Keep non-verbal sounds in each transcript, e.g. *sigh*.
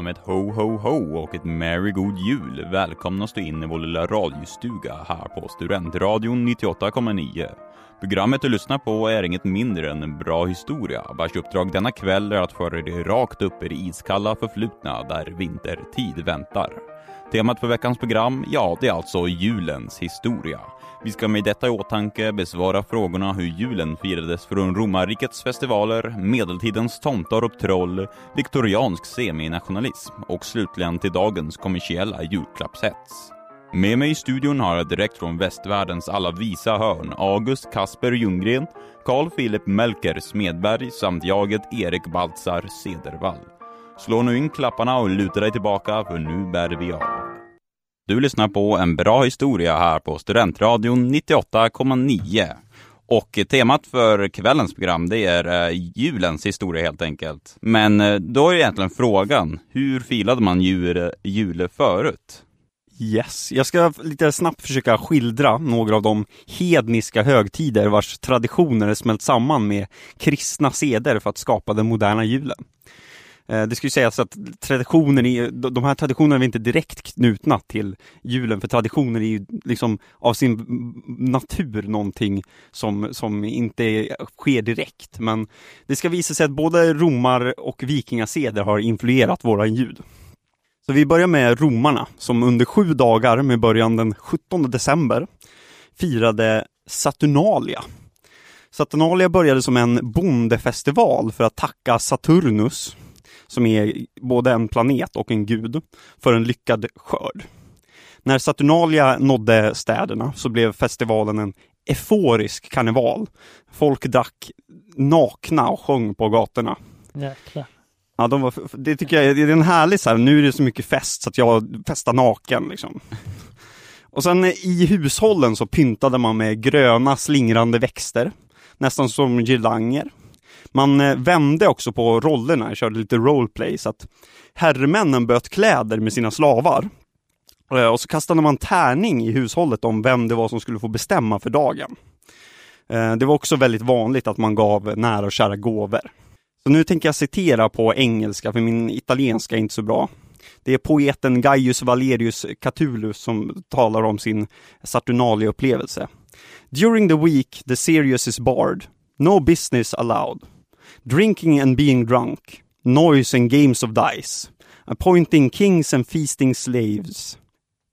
genom ett ho ho ho och ett merry god jul välkomnas du in i vår lilla radiostuga här på Studentradion 98,9. Programmet du lyssnar på är inget mindre än en bra historia vars uppdrag denna kväll är att föra dig rakt upp i det iskalla förflutna där vintertid väntar. Temat för veckans program, ja, det är alltså julens historia. Vi ska med detta i åtanke besvara frågorna hur julen firades från romarrikets festivaler, medeltidens tomtar och troll, viktoriansk seminationalism och slutligen till dagens kommersiella julklappshets. Med mig i studion har jag direkt från västvärldens alla visa hörn August Kasper Ljunggren, Carl Philip Melker Smedberg samt jaget Erik Baltzar Cedervall. Slå nu in klapparna och luta dig tillbaka för nu bär vi av. Du lyssnar på en bra historia här på Studentradion 98,9. Och temat för kvällens program det är eh, julens historia helt enkelt. Men eh, då är egentligen frågan, hur filade man jul, jul förut? Yes, jag ska lite snabbt försöka skildra några av de hedniska högtider vars traditioner smält samman med kristna seder för att skapa den moderna julen. Eh, det ska ju sägas att traditionen är, de här traditionerna är inte direkt knutna till julen, för traditioner är ju liksom av sin natur någonting som, som inte sker direkt. Men det ska visa sig att både romar och vikingaseder har influerat våran jul. Så vi börjar med romarna som under sju dagar med början den 17 december firade Saturnalia. Saturnalia började som en bondefestival för att tacka Saturnus som är både en planet och en gud, för en lyckad skörd. När Saturnalia nådde städerna så blev festivalen en euforisk karneval. Folk drack nakna och sjöng på gatorna. Jäklar. Ja, de var, det tycker jag det är en härlig så här, nu är det så mycket fest så att jag festar naken liksom. Och sen i hushållen så pyntade man med gröna slingrande växter, nästan som girlanger. Man eh, vände också på rollerna, körde lite roleplay så att herremännen böt kläder med sina slavar. Eh, och så kastade man tärning i hushållet om vem det var som skulle få bestämma för dagen. Eh, det var också väldigt vanligt att man gav nära och kära gåvor. Så nu tänker jag citera på engelska, för min italienska är inte så bra. Det är poeten Gaius Valerius Catulus som talar om sin Saturnalia-upplevelse. During the week the serious is barred. No business allowed drinking and being drunk, noise and games of dice, appointing kings and feasting slaves,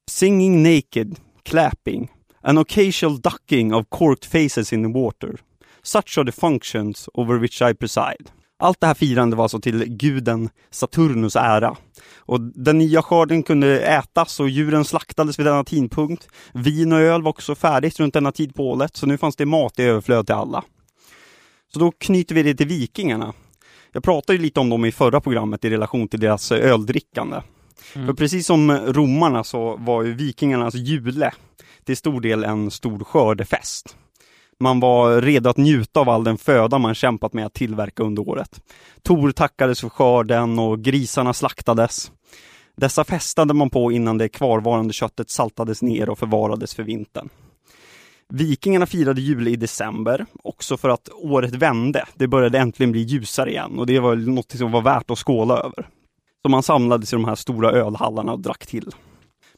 singing naked, clapping, an occasional ducking of corked faces in the water. Such are the functions over which I preside. Allt det här firandet var alltså till guden Saturnus ära. Och den nya skörden kunde ätas och djuren slaktades vid denna tidpunkt. Vin och öl var också färdigt runt denna tid på året, så nu fanns det mat i överflöd till alla. Så då knyter vi det till vikingarna. Jag pratade ju lite om dem i förra programmet i relation till deras eh, öldrickande. Mm. För precis som romarna så var ju vikingarnas jule till stor del en stor skördefest. Man var redo att njuta av all den föda man kämpat med att tillverka under året. Tor tackades för skörden och grisarna slaktades. Dessa festade man på innan det kvarvarande köttet saltades ner och förvarades för vintern. Vikingarna firade jul i december, också för att året vände. Det började äntligen bli ljusare igen och det var något som var värt att skåla över. Så man samlades i de här stora ölhallarna och drack till.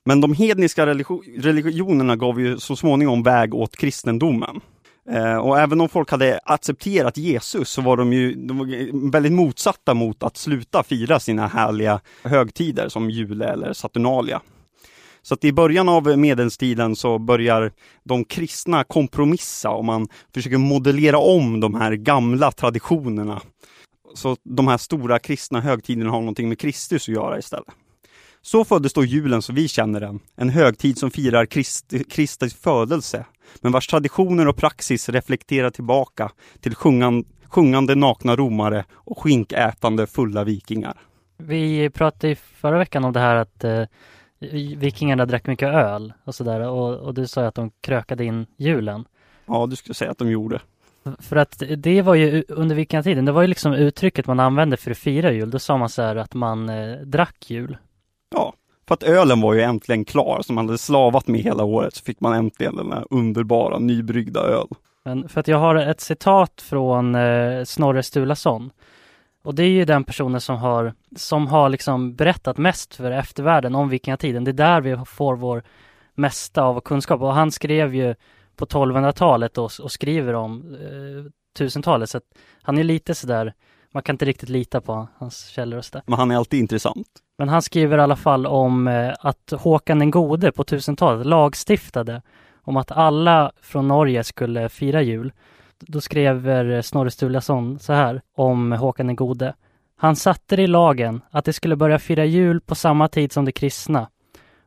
Men de hedniska religionerna gav ju så småningom väg åt kristendomen. Eh, och även om folk hade accepterat Jesus så var de ju de var väldigt motsatta mot att sluta fira sina härliga högtider som jul eller Saturnalia. Så att i början av medeltiden så börjar de kristna kompromissa och man försöker modellera om de här gamla traditionerna. Så de här stora kristna högtiderna har någonting med Kristus att göra istället. Så föddes då julen som vi känner den, en högtid som firar Krist, Kristi födelse, men vars traditioner och praxis reflekterar tillbaka till sjungan, sjungande nakna romare och skinkätande fulla vikingar. Vi pratade i förra veckan om det här att eh, vikingarna drack mycket öl och sådär och, och du sa att de krökade in julen. Ja, du skulle säga att de gjorde. För att det var ju under vikingatiden, det var ju liksom uttrycket man använde för att fira jul. Då sa man så här att man eh, drack jul. Ja, för att ölen var ju äntligen klar, som man hade slavat med hela året, så fick man äntligen den här underbara nybryggda öl. Men för att jag har ett citat från eh, Snorre Sturlason Och det är ju den personen som har, som har liksom berättat mest för eftervärlden om vikingatiden. Det är där vi får vår mesta av kunskap. Och han skrev ju på 1200-talet och, och skriver om eh, tusentalet. Så att han är lite sådär, man kan inte riktigt lita på hans källor och sådär. Men han är alltid intressant. Men han skriver i alla fall om eh, att Håkan den gode på 1000-talet lagstiftade om att alla från Norge skulle fira jul. Då skrev Snorre Sturlason så här om Håkan den gode. Han satte det i lagen att de skulle börja fira jul på samma tid som de kristna.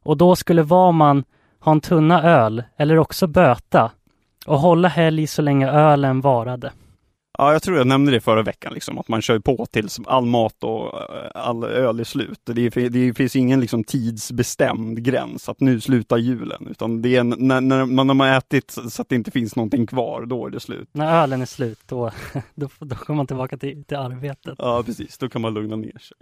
Och då skulle var man ha en tunna öl eller också böta och hålla helg så länge ölen varade. Ja, jag tror jag nämnde det förra veckan, liksom, att man kör på tills all mat och eh, all öl är slut. Det, det finns ingen liksom, tidsbestämd gräns, att nu slutar julen, utan det är när, när man har ätit så att det inte finns någonting kvar, då är det slut. När ölen är slut, då, *laughs* då, då kommer man tillbaka till, till arbetet. Ja, precis. Då kan man lugna ner sig.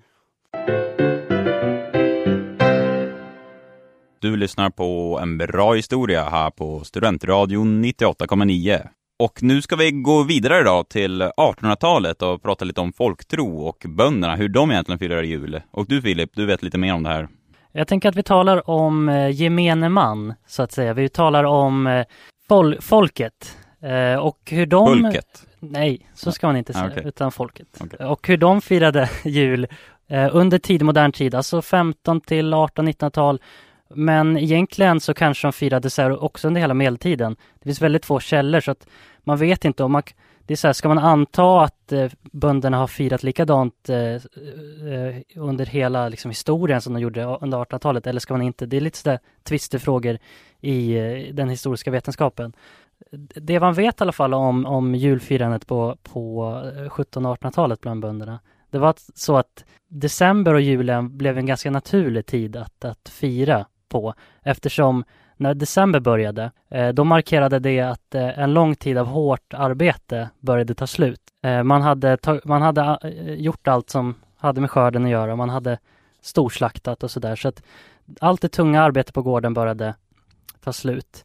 Du lyssnar på en bra historia här på Studentradion 98,9. Och nu ska vi gå vidare idag till 1800-talet och prata lite om folktro och bönderna, hur de egentligen firar jul. Och du Filip, du vet lite mer om det här. Jag tänker att vi talar om eh, gemene man, så att säga. Vi talar om eh, fol folket eh, och hur de... Folket? Nej, så ska man inte säga, okay. utan folket. Okay. Och hur de firade *laughs* jul under tidig modern tid, alltså 15 till 18-1900-tal. Men egentligen så kanske de firade så här också under hela medeltiden. Det finns väldigt få källor så att man vet inte om man det är så här, ska man anta att eh, bönderna har firat likadant eh, eh under hela liksom, historien som de gjorde under 1800-talet eller ska man inte? Det är lite sådär tvistefrågor i eh, den historiska vetenskapen. Det man vet i alla fall om, om julfirandet på, på eh, 1700-1800-talet bland bönderna, det var så att december och julen blev en ganska naturlig tid att, att fira på eftersom när december började, eh, då markerade det att eh, en lång tid av hårt arbete började ta slut. Eh, man hade, man hade gjort allt som hade med skörden att göra, man hade storslaktat och sådär. Så att allt det tunga arbetet på gården började ta slut.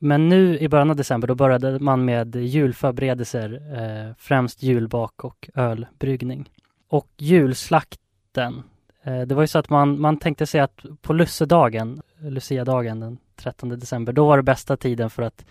Men nu i början av december, då började man med julförberedelser, främst julbak och ölbryggning. Och julslakten, det var ju så att man, man tänkte sig att på lussedagen, Lucia-dagen den 13 december. Då var det bästa tiden för att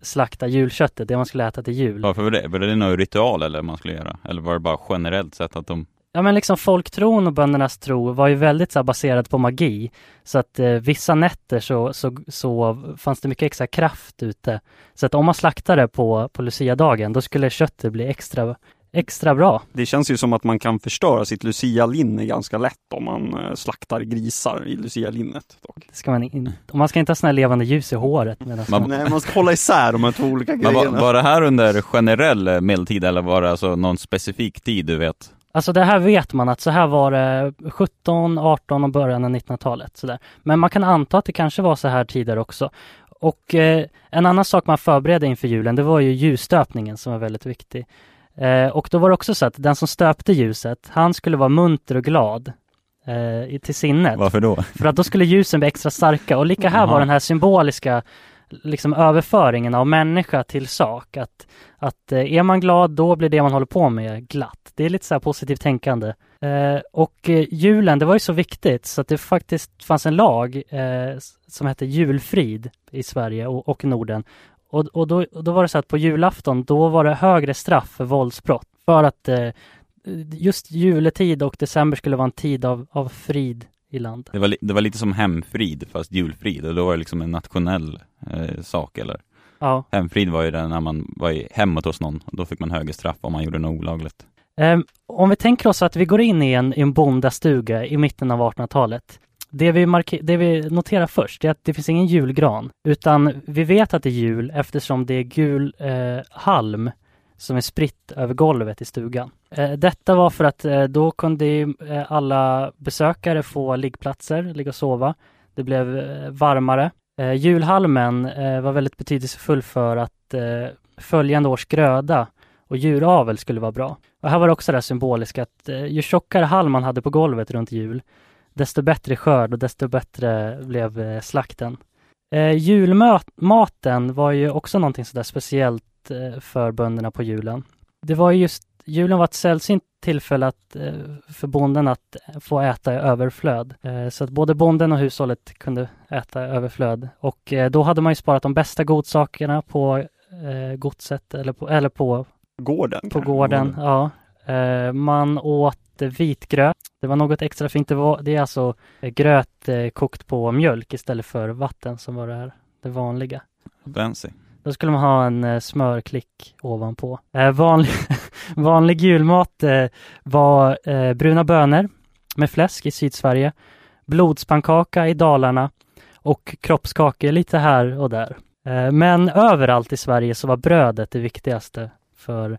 slakta julköttet, det man skulle äta till jul. Varför var det? Var det någon ritual eller man skulle göra? Eller var det bara generellt sett att de Ja men liksom folktron och böndernas tro var ju väldigt så baserat på magi. Så att eh, vissa nätter så, så, så fanns det mycket extra kraft ute. Så att om man slaktade på, på Lucia-dagen, då skulle köttet bli extra extra bra. Det känns ju som att man kan förstöra sitt Lucia-linne ganska lätt om man eh, slaktar grisar i Lucia-linnet. Det ska man in, man ska inte ha sådana här levande ljus i håret. Man, nej, man ska hålla isär de här två olika grejerna. Var, var det här under generell eh, medeltid eller var det alltså någon specifik tid du vet? Alltså det här vet man att så här var det 17, 18 och början av 1900-talet. Sådär. Men man kan anta att det kanske var så här tidigare också. Och eh, en annan sak man förberedde inför julen, det var ju ljusstöpningen som var väldigt viktig. Eh, och då var det också så att den som stöpte ljuset, han skulle vara munter och glad eh, till sinnet. Varför då? *laughs* För att då skulle ljusen bli extra starka och lika här Aha. var den här symboliska liksom överföringen av människa till sak. Att, att eh, är man glad, då blir det man håller på med glatt. Det är lite så här positivt tänkande. Eh, och eh, julen, det var ju så viktigt så att det faktiskt fanns en lag eh, som hette julfrid i Sverige och, och Norden. Och, och då, då var det så att på julafton, då var det högre straff för våldsbrott. För att eh, just juletid och december skulle vara en tid av, av frid i land. Det var, det var lite som hemfrid fast julfrid och då var det liksom en nationell eh, sak eller? Ja. Hemfrid var ju det när man var i hemmet hos någon. Då fick man högre straff om man gjorde något olagligt. Um, om vi tänker oss att vi går in i en, i en bondastuga i mitten av 1800-talet det vi, marker- det vi noterar först är att det finns ingen julgran, utan vi vet att det är jul eftersom det är gul eh, halm som är spritt över golvet i stugan. Eh, detta var för att eh, då kunde eh, alla besökare få liggplatser, ligga och sova. Det blev eh, varmare. Eh, julhalmen eh, var väldigt betydelsefull för att eh, följande års gröda och djuravel skulle vara bra. Och här var det också det symboliska att eh, ju tjockare halm man hade på golvet runt jul, desto bättre skörd och desto bättre blev eh, slakten. Eh, julmaten var ju också någonting sådär speciellt eh, för bönderna på julen. Det var just julen var ett sällsynt tillfälle att, eh, för bonden att få äta i överflöd. Eh, så att både bonden och hushållet kunde äta i överflöd. Och eh, då hade man ju sparat de bästa godsakerna på eh, godset eller på, eller på, Gården. på kanske. gården. Ja. Eh, man åt vitgröt. Det var något extra fint. Det, var, det är alltså eh, gröt eh, kokt på mjölk istället för vatten som var det här, det vanliga. Fancy. Då skulle man ha en smörklick ovanpå. Vanlig, *laughs* vanlig julmat var bruna bönor med fläsk i Sydsverige, blodspannkaka i Dalarna och kroppskakor lite här och där. Men överallt i Sverige så var brödet det viktigaste för,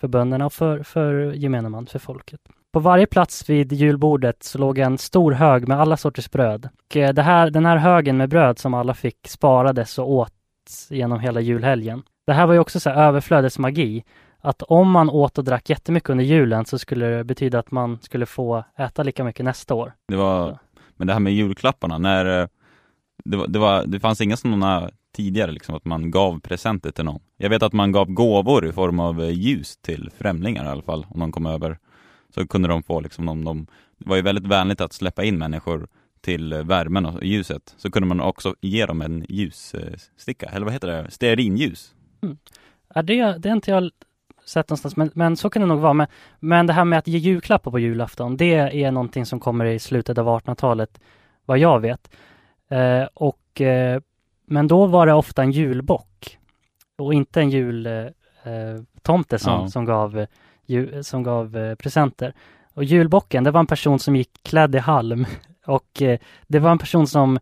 för bönderna och för, för gemene man, för folket. På varje plats vid julbordet så låg en stor hög med alla sorters bröd. Och eh, det här, den här högen med bröd som alla fick sparades och åt genom hela julhelgen. Det här var ju också så här överflödets magi. Att om man åt och drack jättemycket under julen så skulle det betyda att man skulle få äta lika mycket nästa år. Det var, Så. men det här med julklapparna, när eh, det, var, det, var, det fanns inga sådana tidigare liksom att man gav presenter till någon. Jag vet att man gav gåvor i form av eh, ljus till främlingar i alla fall, om de kom över. Så kunde de få liksom, om de, det var ju väldigt vänligt att släppa in människor till eh, värmen och ljuset. Så kunde man också ge dem en ljussticka, eller vad heter det, stearinljus. Mm. Ja, det, det har inte jag sett någonstans, men, men så kan det nog vara. Men, men det här med att ge julklappar på julafton, det är någonting som kommer i slutet av 1800-talet, vad jag vet. Eh, och, eh, men då var det ofta en julbock och inte en jultomte eh, som, Ja. som gav, eh, som gav eh, presenter. Och julbocken, det var en person som gick klädd i halm *laughs* och det var en person som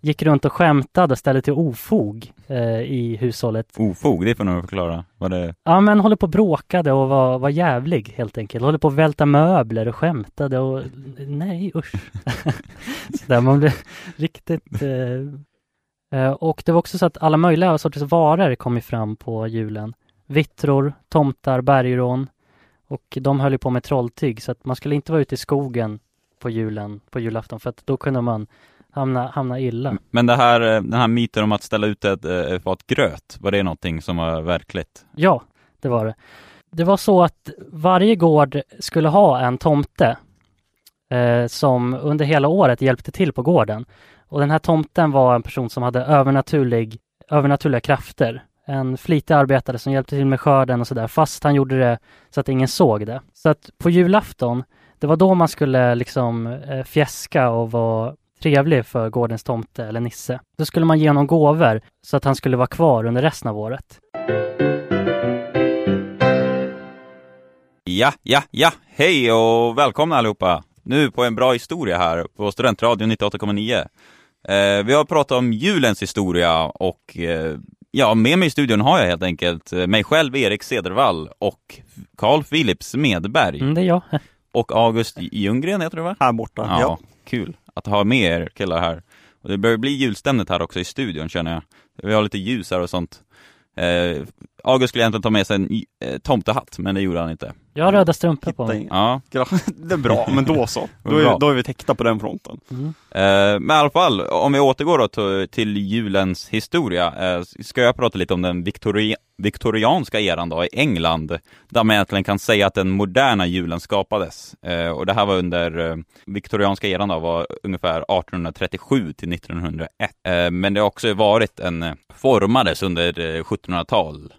gick runt och skämtade och ställde till ofog eh, i hushållet. Ofog, det får nog förklara. Var det, Ja men håller på och bråkade och var, var jävlig helt enkelt. Håller på att välta möbler och skämtade och nej usch. *laughs* så där, man blev riktigt eh, Och det var också så att alla möjliga sorters varor kom ju fram på julen. Vittror, tomtar, bergrån och de höll ju på med trolltyg så att man skulle inte vara ute i skogen på julen, på julafton för att då kunde man hamna, hamna illa. men det här, eh, den här myten om att ställa ut ett eh, fat gröt, var det någonting som var verkligt? Ja, det var det. Det var så att varje gård skulle ha en tomte eh, som under hela året hjälpte till på gården. Och den här tomten var en person som hade övernaturlig, övernaturliga krafter. En flitig arbetare som hjälpte till med skörden och sådär, fast han gjorde det så att ingen såg det. Så att på julafton, det var då man skulle liksom eh, fjäska och vara trevlig för gårdens tomte eller nisse. Då skulle man ge honom gåvor så att han skulle vara kvar under resten av året. Ja, ja, ja, hej och välkomna allihopa! Nu på en bra historia här på Studentradion 98,9. Eh, vi har pratat om julens historia och eh, ja, med mig i studion har jag helt enkelt eh, mig själv, Erik Cedervall och Carl Philip Smedberg Mm, det är jag. *laughs* och August Ljunggren heter det va? Här borta. Ja, Ja. kul att ha med er killar här. Och det börjar bli julstämnet här också i studion känner jag. Vi har lite ljus här och sånt. Eh, August skulle egentligen ta med sig en eh, tomtehatt, men det gjorde han inte. Jag har röda strumpor på mig. Ja, *laughs* Det är bra, men då så. *laughs* Då är, då är vi täckta på den fronten. Mm. Eh, men i alla fall, om vi återgår då till, till julens historia, eh, ska jag prata lite om den viktori viktorianska eran då i England, där man egentligen kan säga att den moderna julen skapades. Eh, och det här var under eh, viktorianska eran då, var ungefär 1837 till 1901. Eh, men det har också varit en, eh, formades under eh, 1700-tal.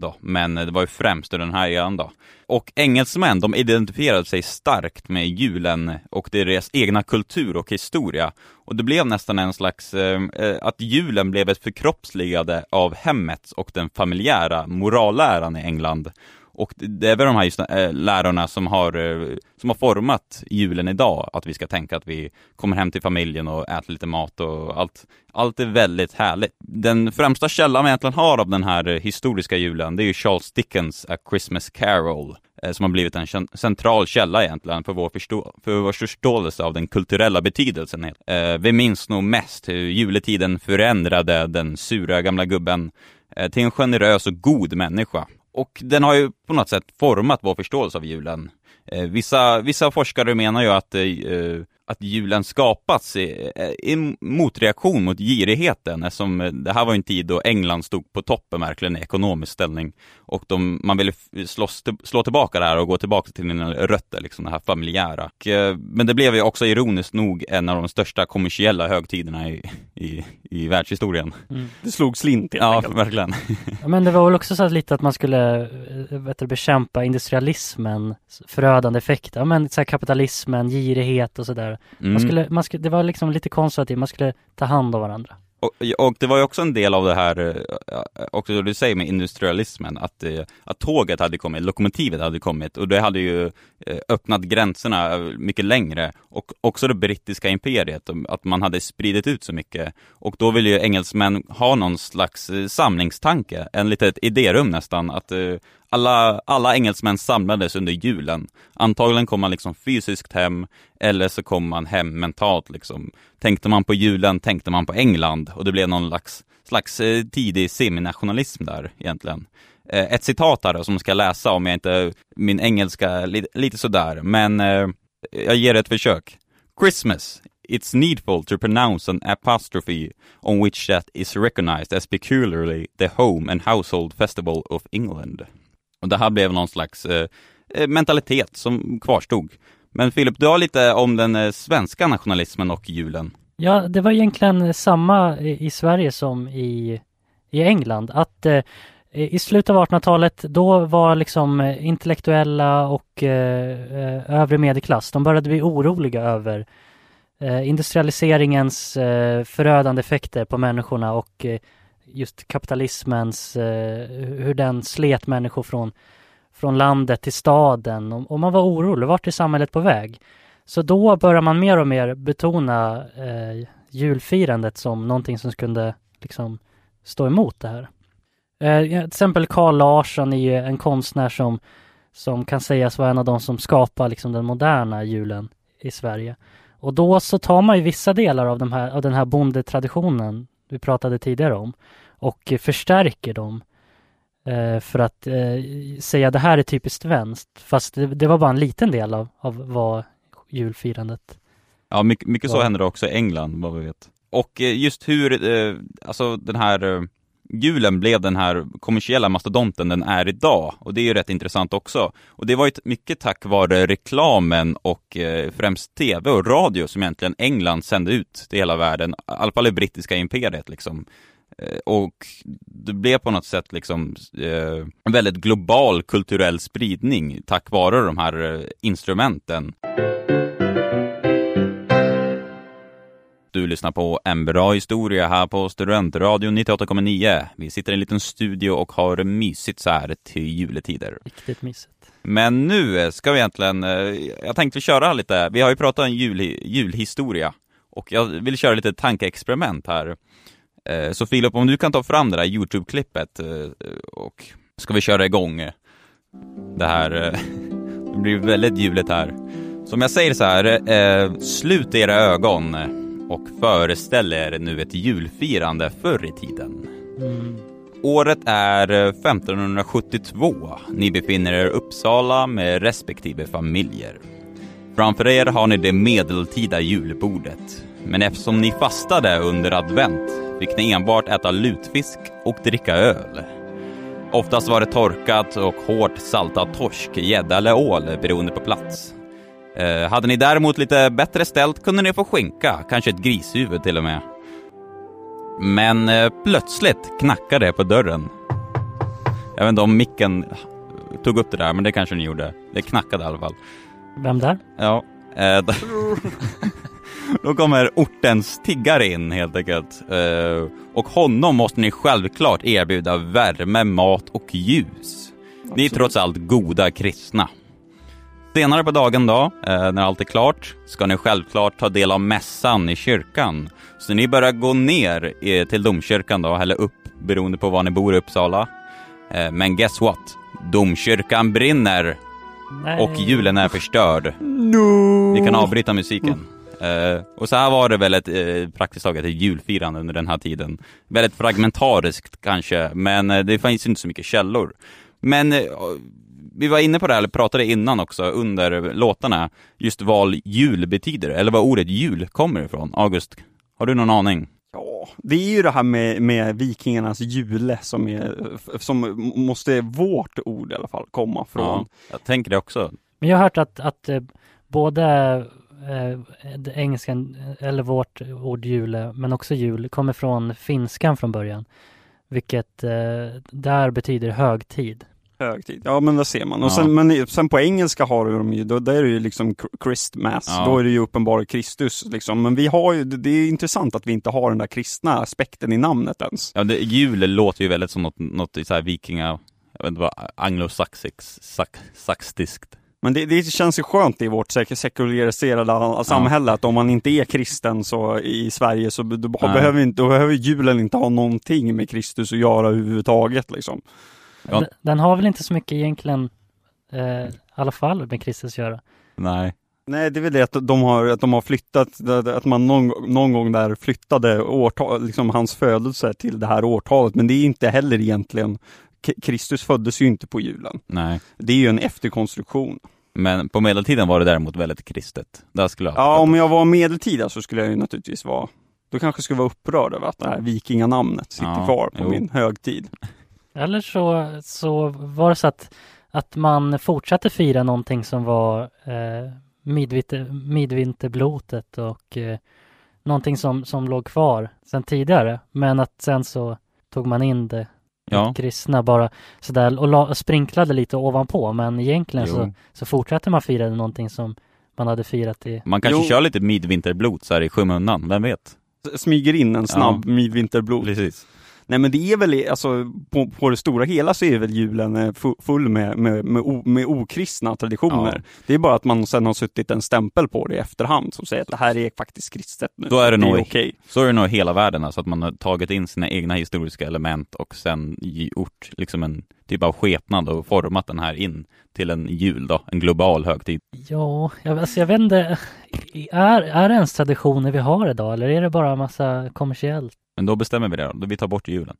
Då, men det var ju främst under den här eran då. Och engelsmän, de identifierade sig starkt med julen och deras egna kultur och historia. Och det blev nästan en slags, eh, eh att julen blev ett förkroppsligande av hemmet och den familjära moralläran i England. Och det- är väl de här just, äh, lärarna som har, äh, som har format julen idag, att vi ska tänka att vi kommer hem till familjen och äter lite mat och allt. Allt är väldigt härligt. Den främsta källan vi egentligen har av den här eh, historiska julen, det är ju Charles Dickens A Christmas Carol, som har blivit en central källa egentligen för vår, förstå- för vår förståelse av den kulturella betydelsen. Eh, vi minns nog mest hur juletiden förändrade den sura gamla gubben eh, till en generös och god människa. Och den har ju på något sätt format vår förståelse av julen. Eh, vissa, vissa forskare menar ju att, eh, eh att julen skapats i, eh, i motreaktion mot girigheten eftersom det här var en tid då England stod på toppen verkligen i ekonomisk ställning och de, man ville slås, slå tillbaka det här och gå tillbaka till sina rötter, liksom det här familjära. Och, eh, men det blev ju också ironiskt nog en av de största kommersiella högtiderna i, i, i världshistorien. Mm. Det slog slint Ja, enkelt. verkligen. Men det var väl också så att lite att man skulle eh, vet du, bekämpa industrialismen, förödande effekter, ja, men så här kapitalismen, girighet och sådär. Man Mm. skulle, man skulle, det var liksom lite konservativt, man skulle ta hand om varandra. Och, och det var ju också en del av det här, eh, också det du säger med industrialismen, att, eh, att tåget hade kommit, lokomotivet hade kommit och det hade ju eh, öppnat gränserna mycket längre och också det brittiska imperiet, att man hade spridit ut så mycket. Och då ville ju engelsmän ha någon slags samlingstanke, en litet idérum nästan, att alla, alla engelsmän samlades under julen. Antagligen kom man liksom fysiskt hem, eller så kom man hem mentalt liksom. Tänkte man på julen, tänkte man på England och det blev någon slags, slags tidig seminationalism där egentligen. Eh, ett citat här då, som ska läsa om jag inte, min engelska lite, lite sådär, men eh, jag ger ett försök. Christmas. It's needful to pronounce an apostrophe on which that is recognized as peculiarly the home and household festival of England. Och det här blev någon slags eh, eh, mentalitet som kvarstod. Men Filip, du har lite om den eh, svenska nationalismen och julen. Ja, det var egentligen eh, samma i i Sverige som i, i England. Att eh, i slutet av 1800-talet, då var liksom intellektuella och eh, eh, övre medelklass, de började bli oroliga över eh, industrialiseringens eh, förödande effekter på människorna och eh, just kapitalismens, eh, hur den slet människor från, från landet till staden och, och man var orolig, vart är samhället på väg? Så då börjar man mer och mer betona eh, julfirandet som någonting som kunde liksom stå emot det här. Eh, till exempel Carl Larsson är ju en konstnär som, som kan sägas vara en av de som skapar liksom den moderna julen i Sverige. Och då så tar man ju vissa delar av, de här, av den här bondetraditionen vi pratade tidigare om och förstärker dem eh, för att eh, säga det här är typiskt svenskt. Fast det, det var bara en liten del av, av vad julfirandet Ja, mycket, mycket så händer det också i England, vad vi vet. Och eh, just hur, alltså den här julen blev den här kommersiella mastodonten den är idag. Och det är ju rätt intressant också. Och det var ju mycket tack vare reklamen och eh, främst tv och radio som egentligen England sände ut till hela världen, i alla fall det brittiska imperiet liksom. Eh, Och det blev på något sätt liksom eh, en väldigt global kulturell spridning tack vare de här eh, instrumenten. Du lyssnar på En bra historia här på Studentradion 98,9. Vi sitter i en liten studio och har mysigt så här till juletider. riktigt mysigt. Men nu ska vi egentligen, eh, jag tänkte köra lite, vi har ju pratat om jul, julhistoria och jag vill köra lite tankeexperiment här. Eh, Så Filip, om du kan ta fram det där Youtube-klippet eh, och ska vi köra igång det här, eh, *laughs* det blir väldigt juligt här. Som jag säger så här, eh, slut era ögon och föreställ er nu ett julfirande förr i tiden. Mm. Året är 1572. Ni befinner er i Uppsala med respektive familjer. Framför er har ni det medeltida julbordet. Men eftersom ni fastade under advent fick ni enbart äta lutfisk och dricka öl. Oftast var det torkat och hårt saltad torsk, gädda eller ål beroende på plats. Eh, hade ni däremot lite bättre ställt kunde ni få skinka, kanske ett grishuvud till och med. Men eh, plötsligt knackade det på dörren. Jag vet inte om micken tog upp det där, men det kanske ni gjorde. Det knackade i alla fall. Vem där? Ja. Eh, då, *laughs* kommer ortens tiggare in helt enkelt. Eh, och honom måste ni självklart erbjuda värme, mat och ljus. Ni är trots allt goda kristna. Senare på dagen då, eh, när allt är klart, ska ni självklart ta del av mässan i kyrkan. Så ni börjar gå ner till domkyrkan då, eller upp beroende på var ni bor i Uppsala. Eh, men guess what? Domkyrkan brinner Nej. och julen är förstörd. No! Vi kan avbryta musiken. Eh, och så här var det väl ett, praktiskt taget ett julfirande under den här tiden. Väldigt fragmentariskt kanske, men det finns inte så mycket källor. Men vi var inne på det här, eller pratade innan också, under låtarna, just vad jul betyder, eller vad ordet jul kommer ifrån. August, har du någon aning? Ja, det är ju det här med, med vikingarnas jule som är, som måste vårt ord i alla fall komma från. Ja, jag tänker det också. Men jag har hört att, att eh, både eh, engelskan, eller vårt ord jule, men också jul, kommer från finskan från början. Vilket eh, där betyder högtid. Högtid, ja men det ser man. Och sen, men sen på engelska har de ju, då, där är det ju liksom Christmas, ja. då är det ju uppenbar Kristus liksom. Men vi har ju, det är intressant att vi inte har den där kristna aspekten i namnet ens. Ja, det, jul låter ju väldigt som något, något så här vikinga, jag vet inte vad, anglosaxiskt. Men det, det, känns ju skönt i vårt sekulariserade samhälle ja. att om man inte är kristen så i Sverige så då behöver, inte, då behöver julen inte ha någonting med Kristus att göra överhuvudtaget liksom. Ja. Den har väl inte så mycket egentligen, eh, i alla fall med Kristus att göra. Nej. Nej, det är väl det att de har, att de har flyttat, att man någon, någon gång där flyttade årtal, liksom hans födelse till det här årtalet, men det är inte heller egentligen Kristus föddes ju inte på julen. Nej. Det är ju en efterkonstruktion. Men på medeltiden var det däremot väldigt kristet. Där skulle jag ja, om jag var medeltida så skulle jag ju naturligtvis vara då kanske jag skulle vara upprörd över att det här vikinganamnet sitter ja, kvar på jo. min högtid. Eller så, så var det så att, att man fortsatte fira någonting som var eh, midvinter, midvinterblotet och eh, någonting som, som låg kvar sedan tidigare. Men att sen så tog man in det ja. kristna bara sådär och la, sprinklade lite ovanpå. Men egentligen så, så fortsatte man fira någonting som man hade firat i... Man kanske jo. kör lite midvinterblot så här i skymundan, vem vet? Smyger in en snabb ja. midvinterblot. Precis. Nej men det är väl, alltså på, på det stora hela så är väl julen eh, full med, med, med, o, med okristna traditioner. Ja. Det är bara att man sen har suttit en stämpel på det i efterhand som säger att det här är faktiskt kristet nu. Då är det, det nog, okay. Så är det nog hela världen, alltså att man har tagit in sina egna historiska element och sen gjort liksom en typ av skepnad och format den här in till en jul då, en global högtid. Ja, jag, alltså jag vet inte, är, är det ens traditioner vi har idag eller är det bara en massa kommersiellt? Men då bestämmer vi det då, vi tar bort julen.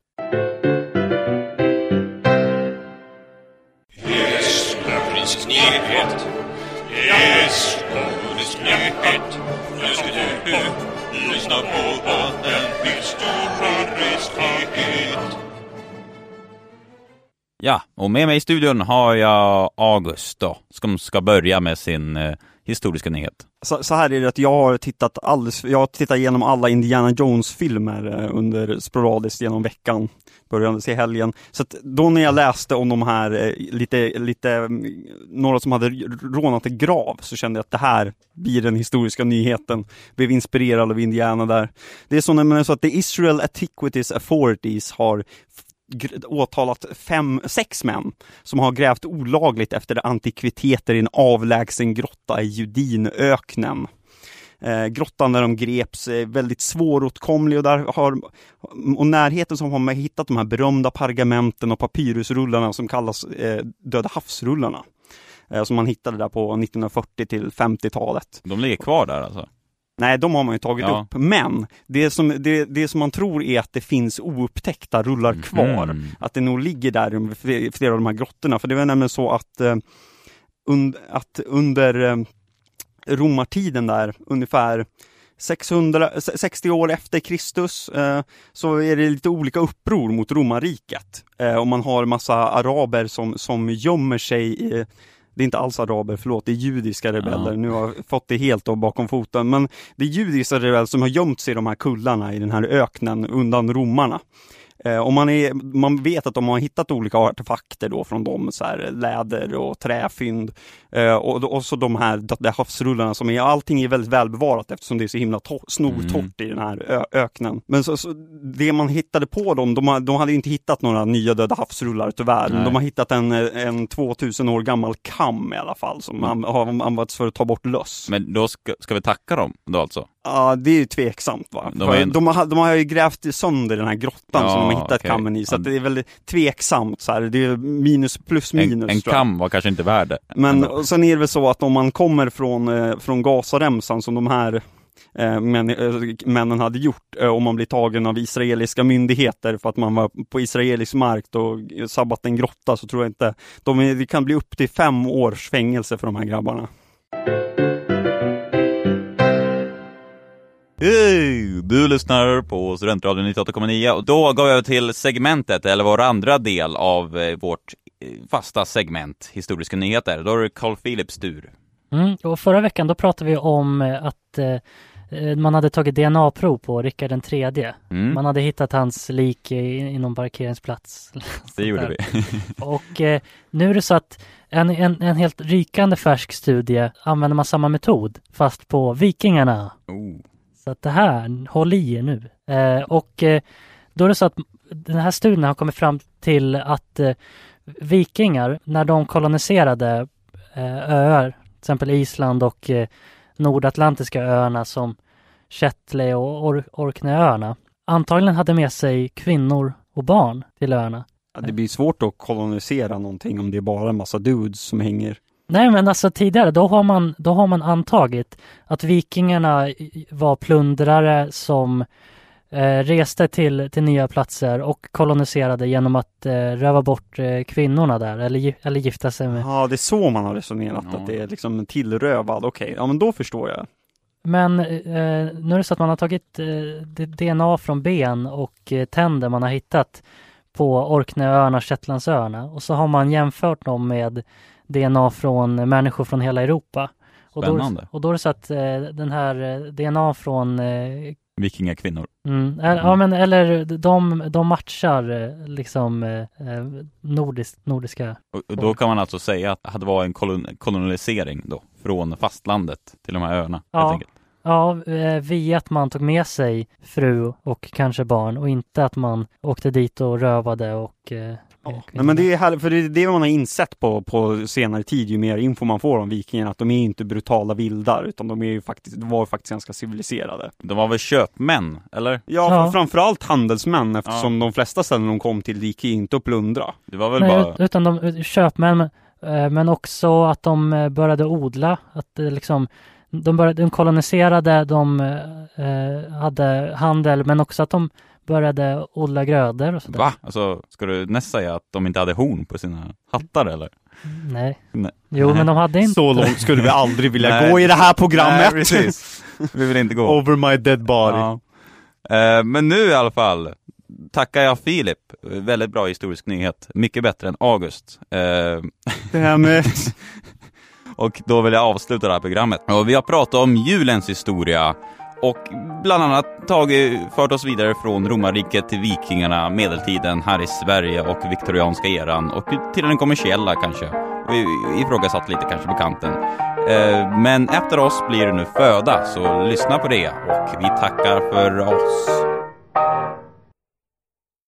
Nu ska du lyssna på vad en historisk nyhet. Ja, och med mig i studion har jag August då, som ska börja med sin eh, historiska nyhet. Så, så, här är det att jag har tittat alldeles, jag har tittat igenom alla Indiana Jones-filmer eh, under sporadiskt genom veckan, började se helgen. Så att då när jag läste om de här, eh, lite, lite, mm, några som hade rånat en grav, så kände jag att det här blir den historiska nyheten. Blev inspirerad av Indiana där. Det är så nämligen så att The Israel Antiquities Authorities har åtalat fem, sex män som har grävt olagligt efter antikviteter i en avlägsen grotta i Judinöknen. Eh, grottan där de greps är väldigt svåråtkomlig och där har och närheten som har man hittat de här berömda pergamenten och papyrusrullarna som kallas eh, Döda havsrullarna. Eh, som man hittade där på 1940 till 50-talet. De ligger kvar där alltså? Nej, de har man ju tagit ja. upp. Men det som, det, det som man tror är att det finns oupptäckta rullar mm. kvar. Mm. Att det nog ligger där i flera av de här grottorna. För det var nämligen så att, eh, und, att under eh, romartiden där, ungefär 600, 60 år efter Kristus eh, så är det lite olika uppror mot romarriket. Eh, och man har massa araber som, som gömmer sig i, det är inte alls araber, förlåt, det är judiska rebeller. Ja. Nu har jag fått det helt då bakom foten. Men det är judiska rebeller som har gömt sig i de här kullarna i den här öknen undan romarna. Eh, och man, är, man vet att de har hittat olika artefakter då från dem, så här, läder och träfynd. Eh, och, och så de här de havsrullarna som är, allting är väldigt välbevarat eftersom det är så himla snortorrt mm. i den här öknen. Men så, så, det man hittade på dem, de, de hade inte hittat några nya döda havsrullar tyvärr. Nej. De har hittat en, en 2000 år gammal kam i alla fall som mm. har använts för att ta bort löss. Men då ska, ska vi tacka dem då alltså? Ja, det är ju tveksamt va. De, en... de, har, de har ju grävt sönder den här grottan ja, som de har hittat okay. kammen i, så det är väldigt tveksamt så här. Det är minus plus minus. En, en kam var kanske inte värd det. Men och sen är det väl så att om man kommer från, eh, från Gazaremsan som de här eh, män, eh, männen hade gjort om man blir tagen av israeliska myndigheter för att man var på israelisk mark och sabbat en grotta så tror jag inte, de, är- det kan bli upp till fem års fängelse för de här grabbarna. Hej! Du lyssnar på Studentradion 98,9 och då går vi över till segmentet, eller vår andra del av eh, vårt eh, fasta segment, historiska nyheter. Då är det Carl Philips tur. Mm. Och förra veckan då pratade vi om eh, att eh, man hade tagit DNA-prov på Rickard den tredje. Mm, Man hade hittat hans lik i, i någon parkeringsplats. *laughs* det gjorde vi. *laughs* Och eh, nu är det så att en, en, en helt rykande färsk studie använder man samma metod fast på vikingarna. Oh. Så att det här, håll i er nu. Eh, och eh, då är det så att den här studien har kommit fram till att eh, vikingar, när de koloniserade eh, öar, till exempel Island och eh, nordatlantiska öarna som Shettle och Or- Orkneyöarna, antagligen hade med sig kvinnor och barn till öarna. Ja, det blir svårt att kolonisera någonting om det är bara en massa dudes som hänger. Nej men alltså tidigare då har man, då har man antagit att vikingarna var plundrare som eh, reste till, till nya platser och koloniserade genom att eh, röva bort eh, kvinnorna där eller, eller gifta sig med. Ja, det är så man har resonerat, Ja. att det är liksom tillrövad. Okej, ja men då förstår jag. Men eh, nu är det så att man har tagit eh, DNA från ben och eh, tänder man har hittat på Orkneyöarna och Shetlandsöarna och så har man jämfört dem med DNA från människor från hela Europa. Och då, Spännande. och då är det så att eh, den här eh, DNA från eh, Vikingakvinnor. Mm, eller, ja men eller de, de matchar liksom eh, nordisk, nordiska Och, då kan man alltså säga att det var en kolon kolonisering då, från fastlandet till de här öarna. Ja. helt enkelt. Ja, via att man tog med sig fru och kanske barn och inte att man åkte dit och rövade och eh, Ja. Nej, men det är härligt, för det är det man har insett på, på senare tid, ju mer info man får om vikingarna, att de är inte brutala vildar, utan de är ju faktiskt, var ju faktiskt ganska civiliserade. De var väl köpmän, eller? Ja, Ja. För framförallt handelsmän, eftersom de flesta ställen de kom till, gick ju inte att plundra. Det var väl Nej, bara... ut- utan de eh, köpmän eh, men också att de eh, började odla, att det liksom de, började, de koloniserade, de eh, hade handel men också att de började odla grödor och sådär. Va? Alltså, ska du näst säga att de inte hade horn på sina hattar eller? Nej. Nej. Jo, men de hade inte. Så långt skulle vi aldrig vilja gå i det här programmet. Nej, precis. Vi vill inte gå. Over my dead body. Ja. Eh, men nu i alla fall tackar jag Filip. Väldigt bra historisk nyhet. Mycket bättre än August. Eh, Det här med *laughs* och då vill jag avsluta det här programmet. Och vi har pratat om julens historia och bland annat tagit, fört oss vidare från romarriket till vikingarna, medeltiden här i Sverige och viktorianska eran och till den kommersiella kanske. Och vi ifrågasatt lite kanske på kanten. Eh, men efter oss blir det nu föda, så lyssna på det och vi tackar för oss.